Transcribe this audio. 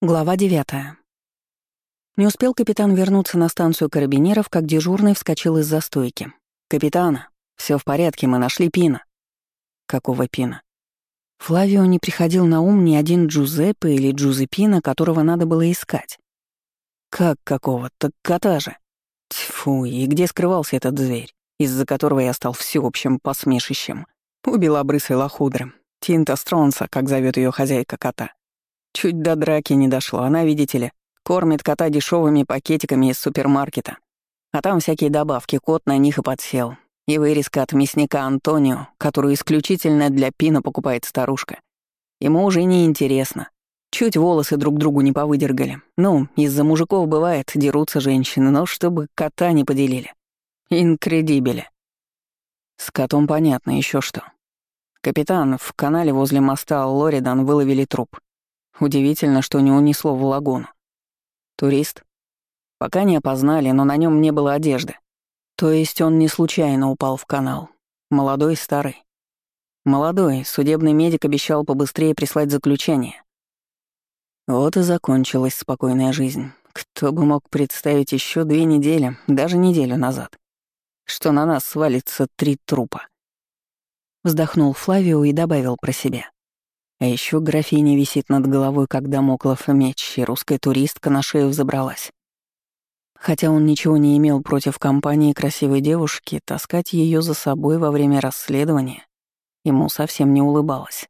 Глава 9. Не успел капитан вернуться на станцию карабинеров, как дежурный вскочил из застойки. «Капитана, все в порядке, мы нашли Пина». «Какого Пина?» Флавио не приходил на ум ни один Джузеппе или Джузеппина, которого надо было искать. «Как какого? Так кота же!» Тьфу, и где скрывался этот зверь, из-за которого я стал всеобщим посмешищем? У белобрысой лохудры, Тинта Стронса, как зовет ее хозяйка кота. Чуть до драки не дошло. Она, видите ли, кормит кота дешевыми пакетиками из супермаркета. А там всякие добавки, кот на них и подсел. И вырезка от мясника Антонио, которую исключительно для пина покупает старушка. Ему уже не интересно. Чуть волосы друг другу не повыдергали. Ну, из-за мужиков бывает, дерутся женщины, но чтобы кота не поделили. Инкредибеле. С котом понятно еще что. Капитан, в канале возле моста Лоридан выловили труп. Удивительно, что не унесло в лагуну. Турист? Пока не опознали, но на нем не было одежды. То есть он не случайно упал в канал. Молодой, старый. Молодой, судебный медик обещал побыстрее прислать заключение. Вот и закончилась спокойная жизнь. Кто бы мог представить еще две недели, даже неделю назад, что на нас свалится три трупа. Вздохнул Флавио и добавил про себя. А еще графиня висит над головой, как домоклов меч, и русская туристка на шею взобралась. Хотя он ничего не имел против компании красивой девушки, таскать ее за собой во время расследования ему совсем не улыбалось.